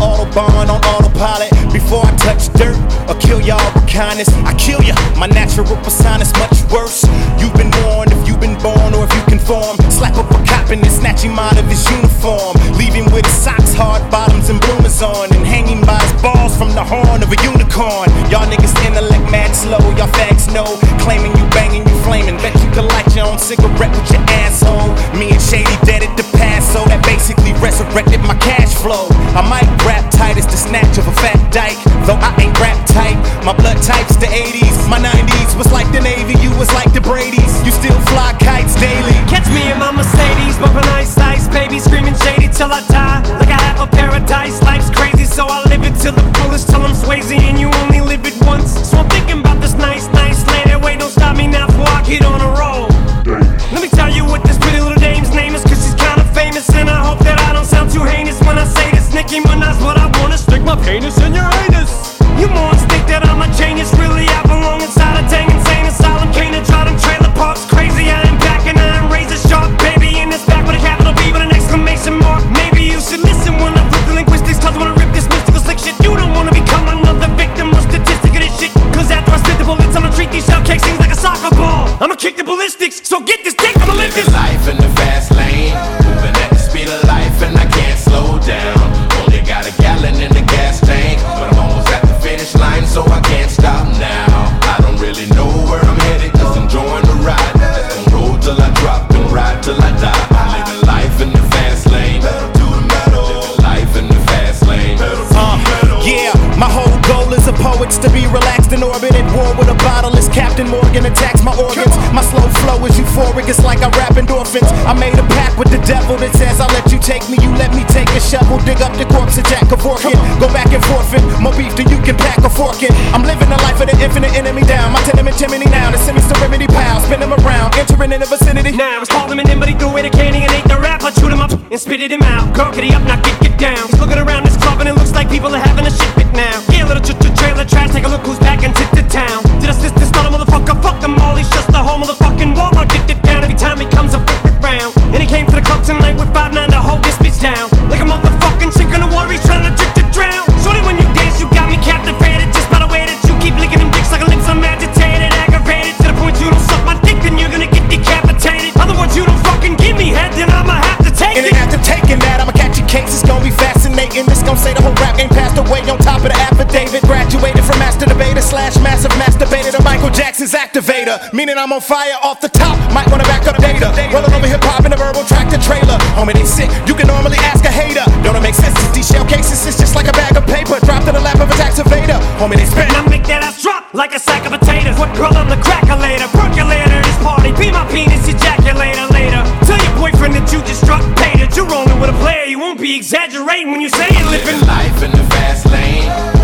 born on autopilot. Before I touch dirt or kill y'all with kindness, I kill ya. My natural persona is much worse. You've been warned if you've been born or if you conform. Slap up a cop and then snatch him out of his uniform. Leave him with his socks, hard bottoms, and bloomers on. And hanging by his balls from the horn of a unicorn. Y'all niggas intellect mad slow, y'all fags know. Claiming you banging, you flaming. Bet you can light your own cigarette with your resurrected my cash flow. I might rap tight as the snatch of a fat dyke, though I ain't rap tight. My blood type's the 80s, my 90s was like the Navy, you was like the Brady's. You still fly kites daily. Catch me in my Mercedes, bumping ice ice, baby, screaming shady till I die. Like I have a paradise, life's crazy, so I live it till the fullest, till I'm Swayze, and you only live it once. So I'm thinking about this nice, nice lady. Wait, don't stop me now before I get on a penis in your anus. You morons think that I'm a genius, really I belong inside a dang insane asylum. Can't draw them trailer parks crazy. I am back and I am razor sharp, baby. In this back with a capital B with an exclamation mark. Maybe you should listen when I flip the linguistics, cause I wanna rip this mystical slick shit. You don't wanna become another victim or statistic of this shit. Cause after I spit the bullets, I'ma treat these shell casings like a soccer ball. I'ma kick the ballistics, so get this Captain attacks my organs. My slow flow is euphoric, it's like I rap endorphins. I made a pact with the devil that says I'll let you take me, you let me take a shovel, dig up the corpse of Jack Kevorkian. Go back and forth forfeit, more beef than you can pack a fork in. I'm living the life of the infinite enemy down. My tenement chimney now, the semi serenity pal, spin him around, entering in the vicinity. Now I calling him in, but he threw away the candy and ate the rap. I chewed him up and spitted him out. Girl, get up, now get get down. Meaning I'm on fire off the top. Might wanna back up data. Rolling over hip hop in a verbal tractor trailer. Homie, they sick. You can normally ask a hater. Don't it make sense? These shell cases is just like a bag of paper dropped in the lap of a tax evader. Homie, they spit. And I make that ass drop like a sack of potatoes. What girl I'm the crackulator, percolator, this party. Be my penis ejaculator later. Tell your boyfriend that you just struck pay that you're rolling with a player. You won't be exaggerating when you say it, living Living life in the fast lane.